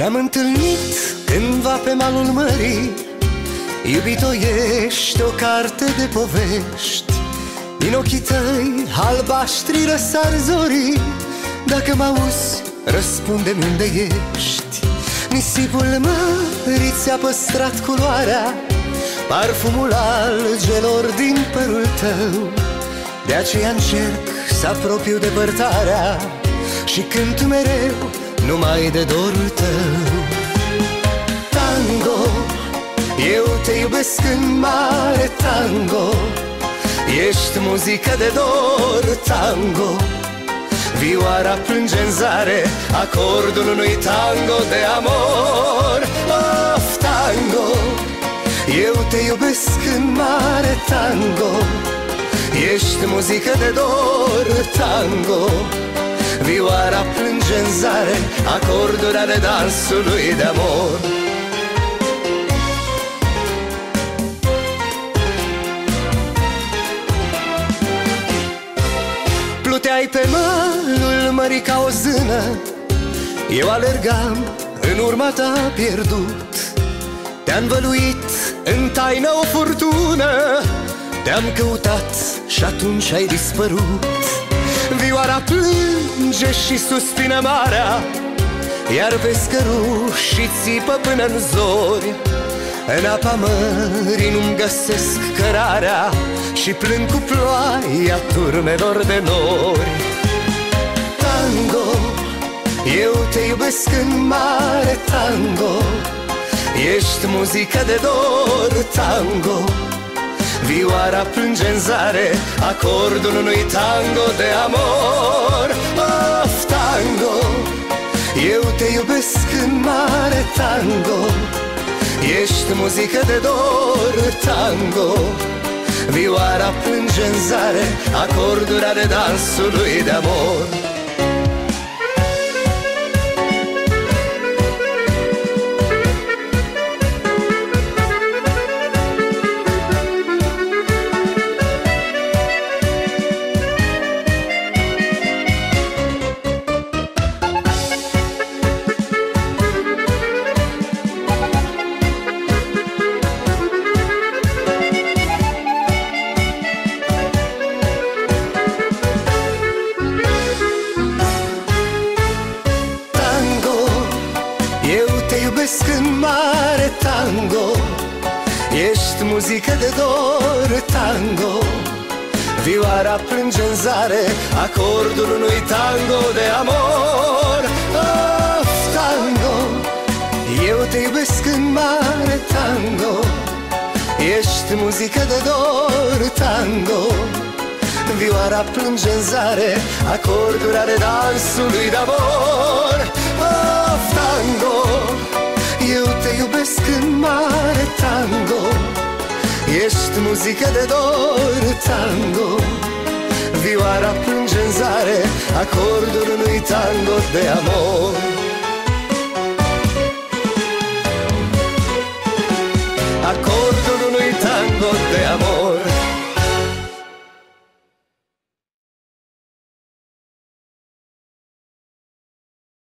Ne-am întâlnit cândva pe malul mării. Iubito, ești o carte de povești. Din ochii tăi albaștri răsar zorii. Dacă mă auzi, răspunde-mi unde ești. Nisipul mării ți-a păstrat culoarea. Parfumul algelor din părul tău. De aceea încerc să apropiu depărtarea Și cânt mereu numai de dorul tău. Tango, eu te iubesc în mare tango. Ești muzică de dor, tango. Vioara plânge în zare Acordul unui tango de amor. Of, tango Eu te iubesc în mare tango. Ești muzică de dor, tango Vioara plânge în zare Acorduri ale dansului de amor. Pluteai pe malul mării ca o zână Eu alergam în urma ta pierdut. Te-am văluit în taină o furtună Te-am căutat și atunci ai dispărut Vioara plânge și suspină marea Iar pescărușii țipă până în zori. În apa mării nu-mi găsesc cărarea Și plâng cu ploaia turmelor de nori. Tango, eu te iubesc în mare tango Ești muzică de dor, tango Vioara plânge în zare Acordul unui tango de amor. Of, tango Eu te iubesc în mare tango. Ești muzică de dor, tango. Vioara plânge în zare Acordul ale dansului de amor iubesc în mare tango. Ești muzică de dor tango. Vioara plânge în zare Acordul unui tango de amor. Of, tango Eu te iubesc în mare tango. Ești muzică de dor tango. Vioara plânge în zare Acordul ale dansului de amor muzică de dor tango. Vioara plânge în zare Acordul unui tango de amor